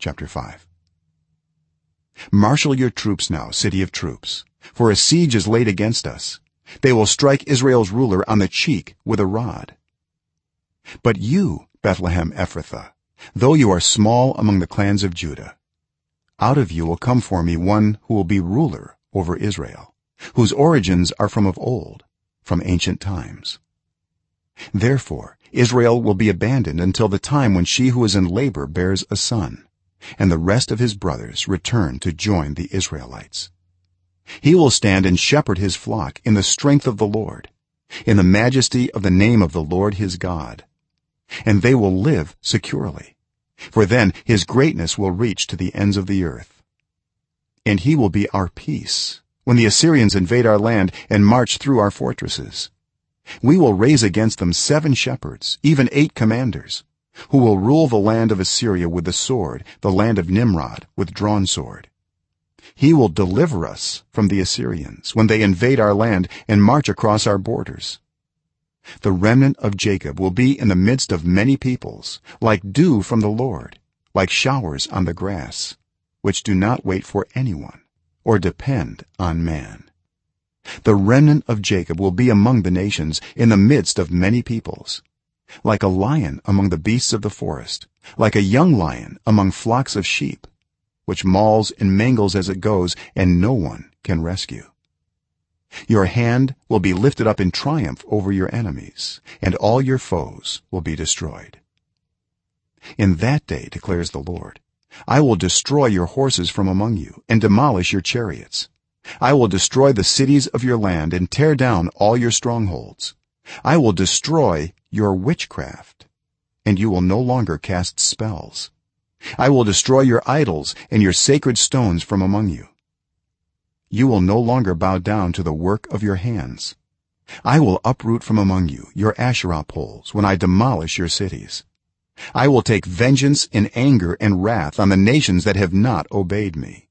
chapter 5 marshal your troops now city of troops for a siege is laid against us. They will strike israel's ruler on the cheek with a rod. But you bethlehem ephrathah though you are small among the clans of judah out of you will come for me one who will be ruler over israel whose origins are from of old from ancient times. Therefore israel will be abandoned until the time when she who is in labor bears a son and the rest of his brothers return to join the israelites. He will stand and shepherd his flock in the strength of the lord in the majesty of the name of the lord his god and they will live securely for then his greatness will reach to the ends of the earth. And he will be our peace when the assyrians invade our land and march through our fortresses. We will raise against them seven shepherds even eight commanders who will rule the land of assyria with the sword the land of nimrod with drawn sword. He will deliver us from the assyrians when they invade our land and march across our borders. The remnant of jacob will be in the midst of many peoples like dew from the lord like showers on the grass which do not wait for anyone or depend on man. The remnant of jacob will be among the nations in the midst of many peoples like a lion among the beasts of the forest like a young lion among flocks of sheep which mauls and mangles as it goes and no one can rescue. Your hand will be lifted up in triumph over your enemies and all your foes will be destroyed. In that day declares the lord i will destroy your horses from among you and demolish your chariots. I will destroy the cities of your land and tear down all your strongholds i will destroy your witchcraft and you will no longer cast spells. I will destroy your idols and your sacred stones from among you. You will no longer bow down to the work of your hands. I will uproot from among you your asherah poles when i demolish your cities. I will take vengeance in anger and wrath on the nations that have not obeyed me